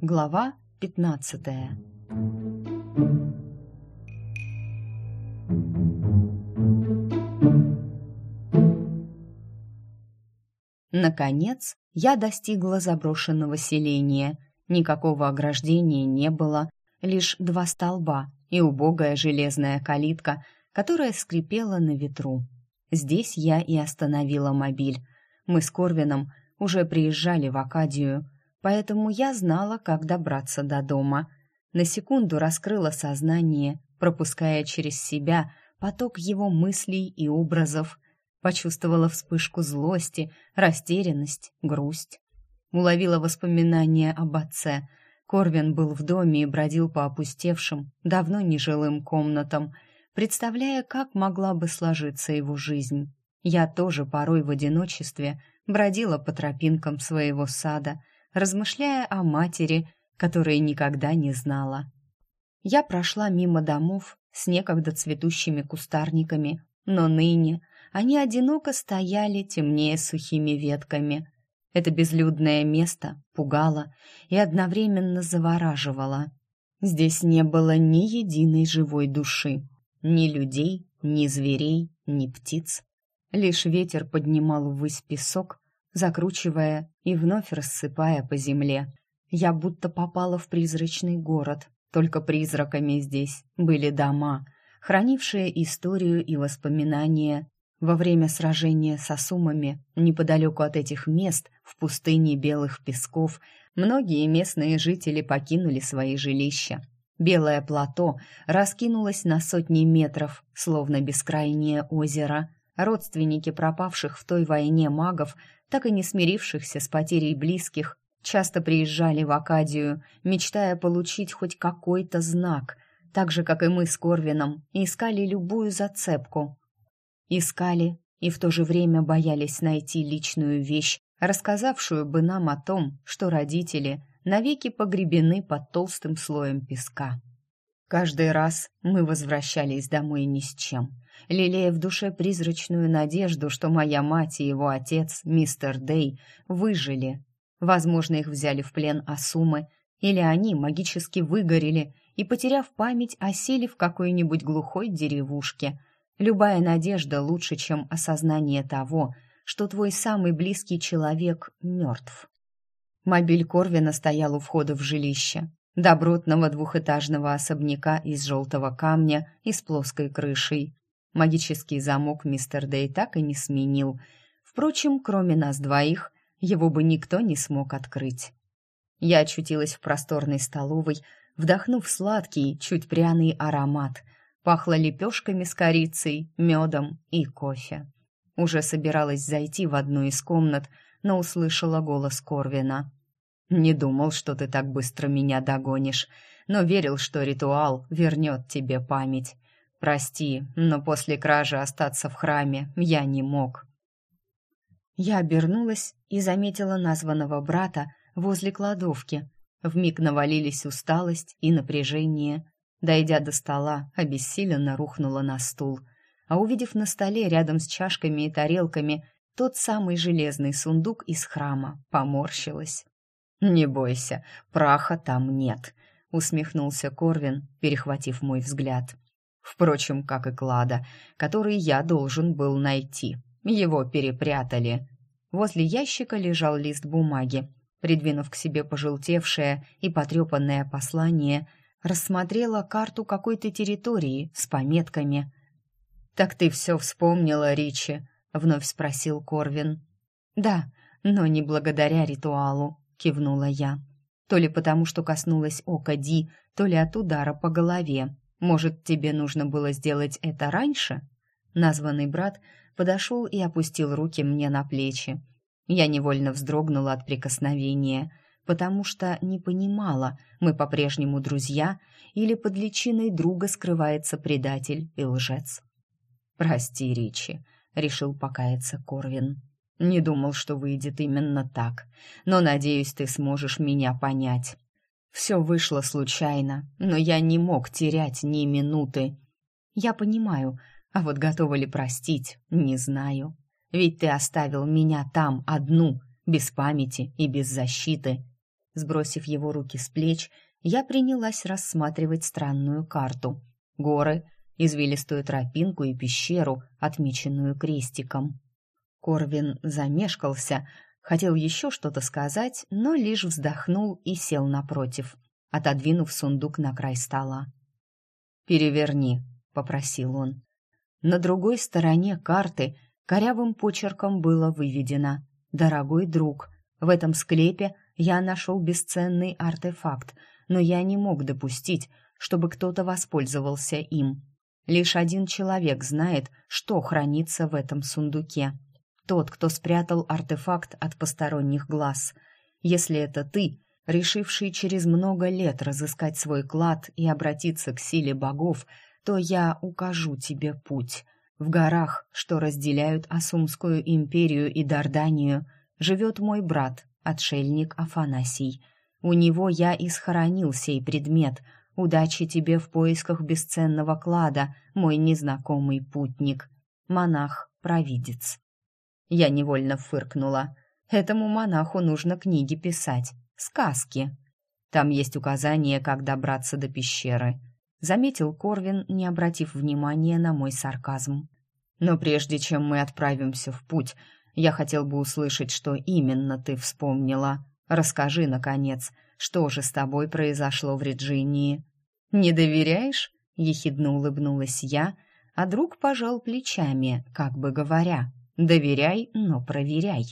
Глава пятнадцатая Наконец, я достигла заброшенного селения. Никакого ограждения не было, лишь два столба и убогая железная калитка, которая скрипела на ветру. Здесь я и остановила мобиль. Мы с Корвином уже приезжали в Акадию, поэтому я знала, как добраться до дома. На секунду раскрыла сознание, пропуская через себя поток его мыслей и образов. Почувствовала вспышку злости, растерянность, грусть. Уловила воспоминания об отце. Корвин был в доме и бродил по опустевшим, давно нежилым комнатам, представляя, как могла бы сложиться его жизнь. Я тоже порой в одиночестве бродила по тропинкам своего сада, размышляя о матери, которой никогда не знала. Я прошла мимо домов с некогда цветущими кустарниками, но ныне они одиноко стояли, темнее сухими ветками. Это безлюдное место пугало и одновременно завораживало. Здесь не было ни единой живой души, ни людей, ни зверей, ни птиц. Лишь ветер поднимал ввысь песок, закручивая и вновь рассыпая по земле. Я будто попала в призрачный город, только призраками здесь были дома, хранившие историю и воспоминания. Во время сражения с Асумами, неподалеку от этих мест, в пустыне белых песков, многие местные жители покинули свои жилища. Белое плато раскинулось на сотни метров, словно бескрайнее озеро. Родственники пропавших в той войне магов так и не смирившихся с потерей близких, часто приезжали в Акадию, мечтая получить хоть какой-то знак, так же, как и мы с Корвином, искали любую зацепку. Искали и в то же время боялись найти личную вещь, рассказавшую бы нам о том, что родители навеки погребены под толстым слоем песка. Каждый раз мы возвращались домой ни с чем — лелея в душе призрачную надежду, что моя мать и его отец, мистер Дей, выжили. Возможно, их взяли в плен Асумы, или они магически выгорели и, потеряв память, осели в какой-нибудь глухой деревушке. Любая надежда лучше, чем осознание того, что твой самый близкий человек мертв. Мобиль Корвина стоял у входа в жилище, добротного двухэтажного особняка из желтого камня и с плоской крышей. Магический замок мистер Дэй так и не сменил. Впрочем, кроме нас двоих, его бы никто не смог открыть. Я очутилась в просторной столовой, вдохнув сладкий, чуть пряный аромат. Пахло лепешками с корицей, медом и кофе. Уже собиралась зайти в одну из комнат, но услышала голос Корвина. «Не думал, что ты так быстро меня догонишь, но верил, что ритуал вернет тебе память. Прости, но после кражи остаться в храме я не мог. Я обернулась и заметила названного брата возле кладовки. Вмиг навалились усталость и напряжение. Дойдя до стола, обессиленно рухнула на стул, а увидев на столе рядом с чашками и тарелками тот самый железный сундук из храма, поморщилась. «Не бойся, праха там нет», — усмехнулся Корвин, перехватив мой взгляд. Впрочем, как и клада, который я должен был найти. Его перепрятали. Возле ящика лежал лист бумаги. Придвинув к себе пожелтевшее и потрепанное послание, рассмотрела карту какой-то территории с пометками. «Так ты все вспомнила, Ричи?» — вновь спросил Корвин. «Да, но не благодаря ритуалу», — кивнула я. То ли потому, что коснулась ока Ди, то ли от удара по голове. Может, тебе нужно было сделать это раньше? Названный брат подошел и опустил руки мне на плечи. Я невольно вздрогнула от прикосновения, потому что не понимала, мы по-прежнему друзья или под личиной друга скрывается предатель и лжец. «Прости, Ричи», — решил покаяться Корвин. «Не думал, что выйдет именно так, но, надеюсь, ты сможешь меня понять. Все вышло случайно, но я не мог терять ни минуты. Я понимаю, А вот готова ли простить, не знаю. Ведь ты оставил меня там одну, без памяти и без защиты. Сбросив его руки с плеч, я принялась рассматривать странную карту. Горы, извилистую тропинку и пещеру, отмеченную крестиком. Корвин замешкался, хотел еще что-то сказать, но лишь вздохнул и сел напротив, отодвинув сундук на край стола. «Переверни», — попросил он. На другой стороне карты корявым почерком было выведено «Дорогой друг, в этом склепе я нашел бесценный артефакт, но я не мог допустить, чтобы кто-то воспользовался им. Лишь один человек знает, что хранится в этом сундуке. Тот, кто спрятал артефакт от посторонних глаз. Если это ты, решивший через много лет разыскать свой клад и обратиться к силе богов, то я укажу тебе путь. В горах, что разделяют Асумскую империю и Дарданию, живет мой брат, отшельник Афанасий. У него я и схоронил сей предмет. Удачи тебе в поисках бесценного клада, мой незнакомый путник. Монах-провидец. Я невольно фыркнула. Этому монаху нужно книги писать, сказки. Там есть указание, как добраться до пещеры заметил Корвин, не обратив внимания на мой сарказм. Но прежде чем мы отправимся в путь, я хотел бы услышать, что именно ты вспомнила. Расскажи, наконец, что же с тобой произошло в Реджинии? Не доверяешь? ехидно улыбнулась я, а друг пожал плечами, как бы говоря: "Доверяй, но проверяй".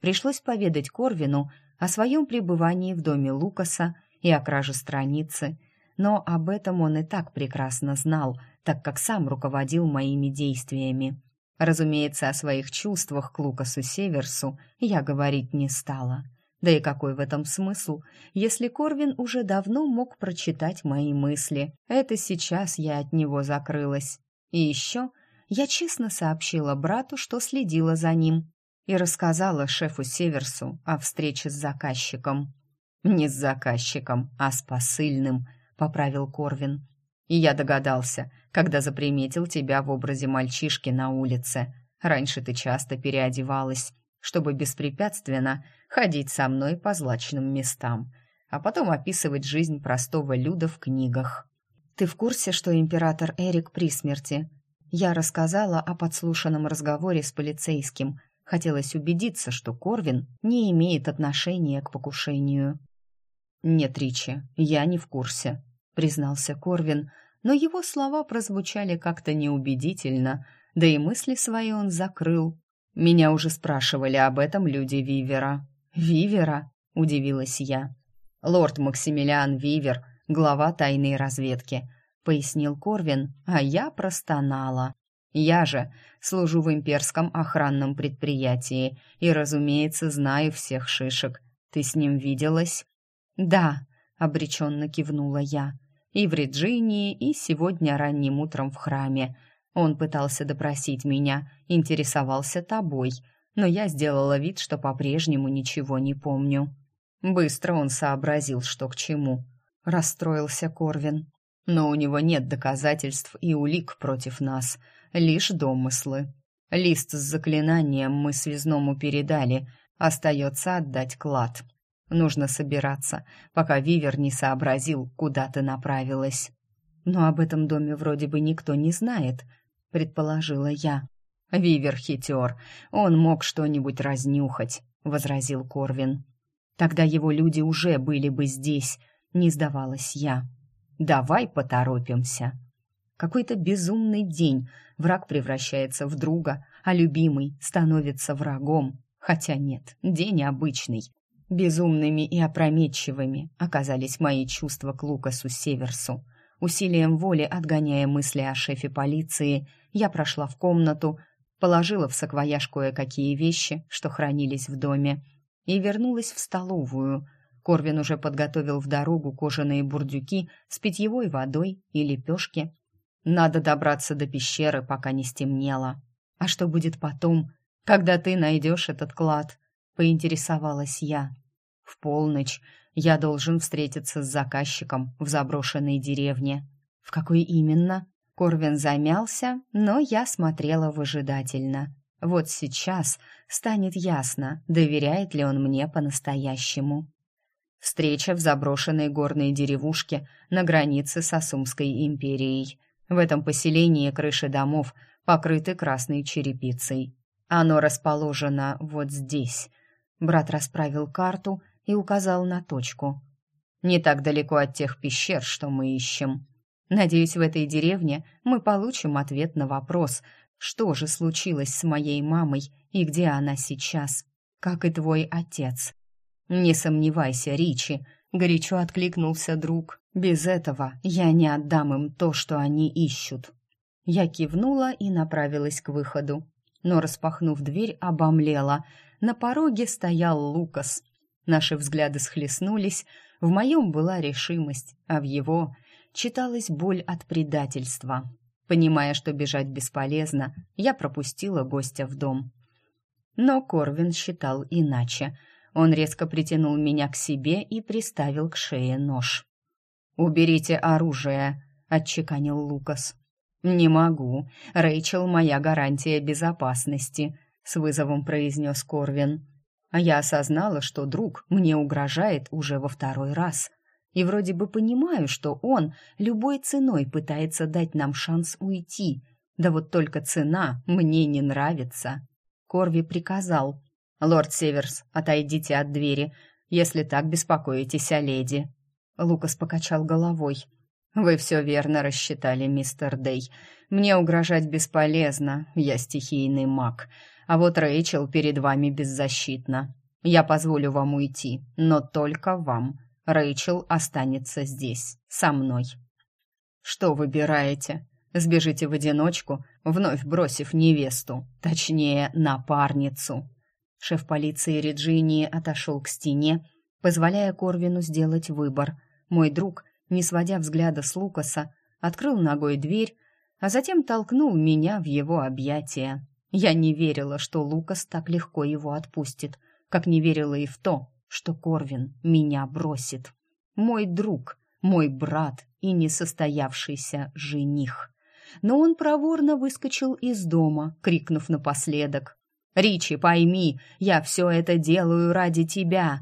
Пришлось поведать Корвину о своем пребывании в доме Лукаса и о краже страницы, но об этом он и так прекрасно знал, так как сам руководил моими действиями. Разумеется, о своих чувствах к Лукасу Северсу я говорить не стала. Да и какой в этом смысл, если Корвин уже давно мог прочитать мои мысли? Это сейчас я от него закрылась. И еще я честно сообщила брату, что следила за ним, и рассказала шефу Северсу о встрече с заказчиком. Не с заказчиком, а с посыльным, поправил Корвин. И я догадался, когда заприметил тебя в образе мальчишки на улице. Раньше ты часто переодевалась, чтобы беспрепятственно ходить со мной по злачным местам, а потом описывать жизнь простого люда в книгах. Ты в курсе, что император Эрик при смерти? Я рассказала о подслушанном разговоре с полицейским. Хотелось убедиться, что Корвин не имеет отношения к покушению. «Нет, Ричи, я не в курсе», — признался Корвин, но его слова прозвучали как-то неубедительно, да и мысли свои он закрыл. «Меня уже спрашивали об этом люди Вивера». «Вивера?» — удивилась я. «Лорд Максимилиан Вивер, глава тайной разведки», — пояснил Корвин, а я простонала. «Я же служу в имперском охранном предприятии и, разумеется, знаю всех шишек. Ты с ним виделась?» «Да», — обреченно кивнула я. «И в Реджинии, и сегодня ранним утром в храме. Он пытался допросить меня, интересовался тобой, но я сделала вид, что по-прежнему ничего не помню». Быстро он сообразил, что к чему. Расстроился Корвин. «Но у него нет доказательств и улик против нас, лишь домыслы. Лист с заклинанием мы связному передали, остается отдать клад». Нужно собираться, пока Вивер не сообразил, куда ты направилась. Но об этом доме вроде бы никто не знает, предположила я. Вивер хитер, он мог что-нибудь разнюхать, возразил Корвин. Тогда его люди уже были бы здесь, не сдавалась я. Давай поторопимся. Какой-то безумный день. Враг превращается в друга, а любимый становится врагом. Хотя нет, день обычный. Безумными и опрометчивыми оказались мои чувства к Лукасу Северсу. Усилием воли, отгоняя мысли о шефе полиции, я прошла в комнату, положила в саквояж кое-какие вещи, что хранились в доме, и вернулась в столовую. Корвин уже подготовил в дорогу кожаные бурдюки с питьевой водой и лепешки. Надо добраться до пещеры, пока не стемнело. А что будет потом, когда ты найдешь этот клад? поинтересовалась я. В полночь я должен встретиться с заказчиком в заброшенной деревне. В какой именно? Корвин замялся, но я смотрела выжидательно. Вот сейчас станет ясно, доверяет ли он мне по-настоящему. Встреча в заброшенной горной деревушке на границе с Асумской империей. В этом поселении крыши домов покрыты красной черепицей. Оно расположено вот здесь. Брат расправил карту и указал на точку. Не так далеко от тех пещер, что мы ищем. Надеюсь, в этой деревне мы получим ответ на вопрос, что же случилось с моей мамой и где она сейчас, как и твой отец. Не сомневайся, Ричи, горячо откликнулся друг. Без этого я не отдам им то, что они ищут. Я кивнула и направилась к выходу, но распахнув дверь, обомлела. На пороге стоял Лукас. Наши взгляды схлестнулись. В моем была решимость, а в его читалась боль от предательства. Понимая, что бежать бесполезно, я пропустила гостя в дом. Но Корвин считал иначе. Он резко притянул меня к себе и приставил к шее нож. «Уберите оружие», — отчеканил Лукас. «Не могу. Рэйчел — моя гарантия безопасности», — с вызовом произнес Корвин. А я осознала, что друг мне угрожает уже во второй раз. И вроде бы понимаю, что он любой ценой пытается дать нам шанс уйти. Да вот только цена мне не нравится. Корви приказал. «Лорд Северс, отойдите от двери, если так беспокоитесь о леди». Лукас покачал головой. «Вы все верно рассчитали, мистер Дей. Мне угрожать бесполезно, я стихийный маг. А вот Рэйчел перед вами беззащитна. Я позволю вам уйти, но только вам. Рэйчел останется здесь, со мной. Что выбираете? Сбежите в одиночку, вновь бросив невесту, точнее, напарницу. Шеф полиции Реджинии отошел к стене, позволяя Корвину сделать выбор. Мой друг, не сводя взгляда с Лукаса, открыл ногой дверь, а затем толкнул меня в его объятия. Я не верила, что Лукас так легко его отпустит, как не верила и в то, что Корвин меня бросит. Мой друг, мой брат и несостоявшийся жених. Но он проворно выскочил из дома, крикнув напоследок. «Ричи, пойми, я все это делаю ради тебя!»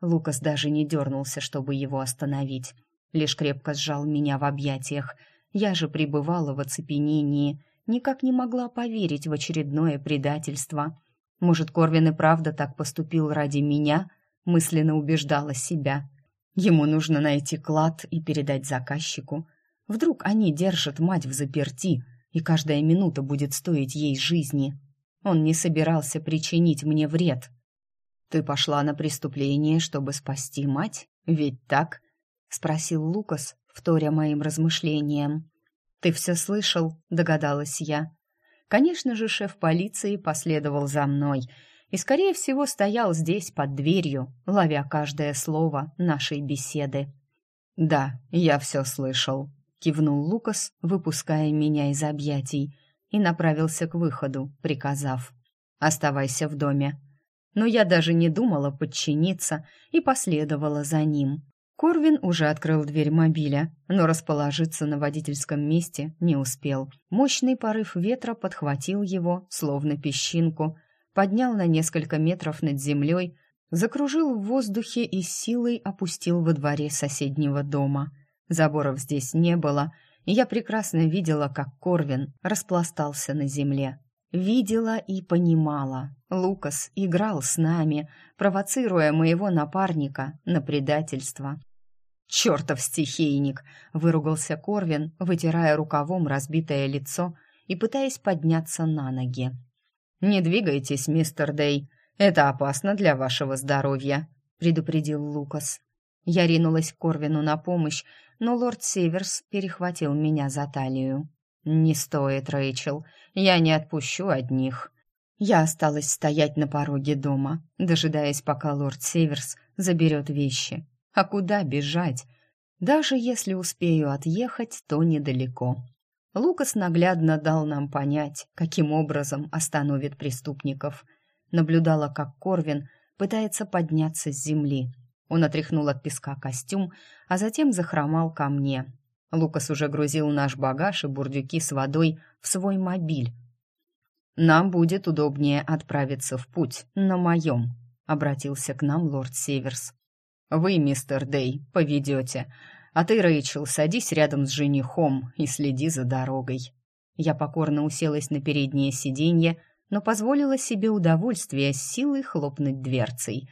Лукас даже не дернулся, чтобы его остановить. Лишь крепко сжал меня в объятиях. Я же пребывала в оцепенении, никак не могла поверить в очередное предательство. Может, Корвин и правда так поступил ради меня — мысленно убеждала себя. Ему нужно найти клад и передать заказчику. Вдруг они держат мать в заперти, и каждая минута будет стоить ей жизни. Он не собирался причинить мне вред. «Ты пошла на преступление, чтобы спасти мать? Ведь так?» — спросил Лукас, вторя моим размышлениям. «Ты все слышал?» — догадалась я. Конечно же, шеф полиции последовал за мной — и, скорее всего, стоял здесь под дверью, ловя каждое слово нашей беседы. «Да, я все слышал», — кивнул Лукас, выпуская меня из объятий, и направился к выходу, приказав «Оставайся в доме». Но я даже не думала подчиниться и последовала за ним. Корвин уже открыл дверь мобиля, но расположиться на водительском месте не успел. Мощный порыв ветра подхватил его, словно песчинку — поднял на несколько метров над землей, закружил в воздухе и силой опустил во дворе соседнего дома. Заборов здесь не было, я прекрасно видела, как Корвин распластался на земле. Видела и понимала. Лукас играл с нами, провоцируя моего напарника на предательство. «Чертов стихийник!» — выругался Корвин, вытирая рукавом разбитое лицо и пытаясь подняться на ноги. «Не двигайтесь, мистер Дей, это опасно для вашего здоровья», — предупредил Лукас. Я ринулась к Корвину на помощь, но лорд Северс перехватил меня за талию. «Не стоит, Рэйчел, я не отпущу одних». Я осталась стоять на пороге дома, дожидаясь, пока лорд Северс заберет вещи. А куда бежать? Даже если успею отъехать, то недалеко. Лукас наглядно дал нам понять, каким образом остановит преступников. Наблюдала, как Корвин пытается подняться с земли. Он отряхнул от песка костюм, а затем захромал ко мне. Лукас уже грузил наш багаж и бурдюки с водой в свой мобиль. «Нам будет удобнее отправиться в путь на моем», — обратился к нам лорд Северс. «Вы, мистер Дей, поведете, а ты, Рэйчел, садись рядом с женихом и следи за дорогой». Я покорно уселась на переднее сиденье, но позволила себе удовольствие с силой хлопнуть дверцей.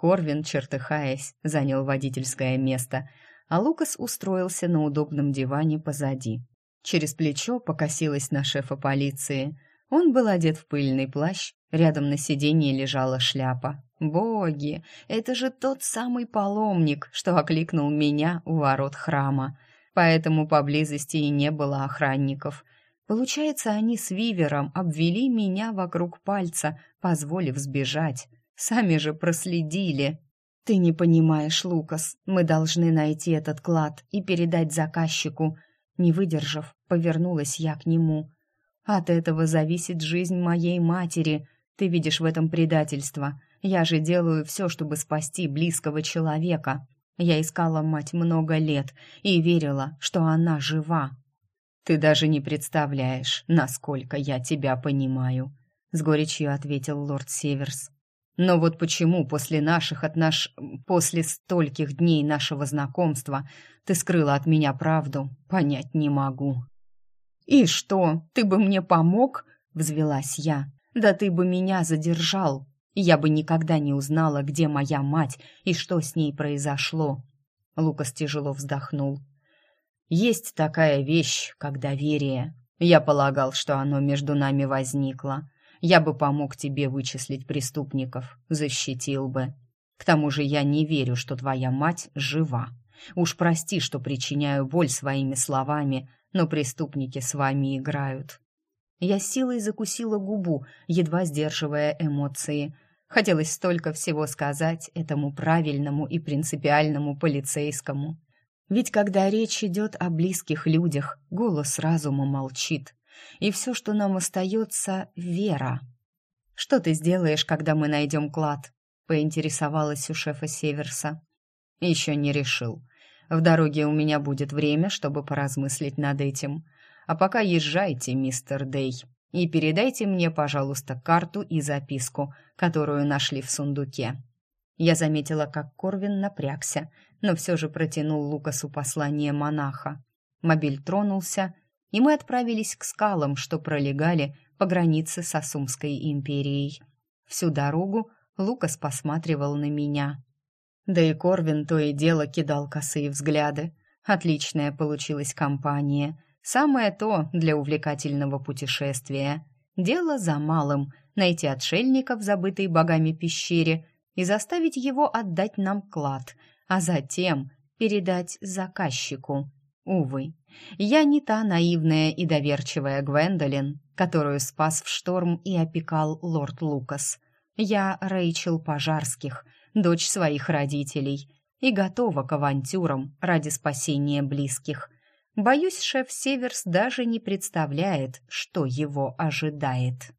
Корвин, чертыхаясь, занял водительское место, а Лукас устроился на удобном диване позади. Через плечо покосилась на шефа полиции. Он был одет в пыльный плащ, рядом на сиденье лежала шляпа. Боги, это же тот самый паломник, что окликнул меня у ворот храма. Поэтому поблизости и не было охранников. Получается, они с Вивером обвели меня вокруг пальца, позволив сбежать. Сами же проследили. Ты не понимаешь, Лукас, мы должны найти этот клад и передать заказчику. Не выдержав, повернулась я к нему. От этого зависит жизнь моей матери. Ты видишь в этом предательство. Я же делаю все, чтобы спасти близкого человека. Я искала мать много лет и верила, что она жива. «Ты даже не представляешь, насколько я тебя понимаю», — с горечью ответил лорд Северс. «Но вот почему после наших от наш... после стольких дней нашего знакомства ты скрыла от меня правду, понять не могу». «И что, ты бы мне помог?» — взвелась я. «Да ты бы меня задержал. Я бы никогда не узнала, где моя мать и что с ней произошло». Лукас тяжело вздохнул. Есть такая вещь, как доверие. Я полагал, что оно между нами возникло. Я бы помог тебе вычислить преступников, защитил бы. К тому же я не верю, что твоя мать жива. Уж прости, что причиняю боль своими словами, но преступники с вами играют. Я силой закусила губу, едва сдерживая эмоции. Хотелось столько всего сказать этому правильному и принципиальному полицейскому. Ведь когда речь идет о близких людях, голос разума молчит. И все, что нам остается — вера. «Что ты сделаешь, когда мы найдем клад?» — поинтересовалась у шефа Северса. «Еще не решил. В дороге у меня будет время, чтобы поразмыслить над этим. А пока езжайте, мистер Дей, и передайте мне, пожалуйста, карту и записку, которую нашли в сундуке». Я заметила, как Корвин напрягся, но все же протянул Лукасу послание монаха. Мобиль тронулся, и мы отправились к скалам, что пролегали по границе с Асумской империей. Всю дорогу Лукас посматривал на меня. Да и Корвин то и дело кидал косые взгляды. Отличная получилась компания. Самое то для увлекательного путешествия. Дело за малым — найти отшельника в забытой богами пещере и заставить его отдать нам клад, а затем передать заказчику. Увы, я не та наивная и доверчивая Гвендолин, которую спас в шторм и опекал лорд Лукас. Я Рэйчел Пожарских, дочь своих родителей, и готова к авантюрам ради спасения близких. Боюсь, шеф Северс даже не представляет, что его ожидает.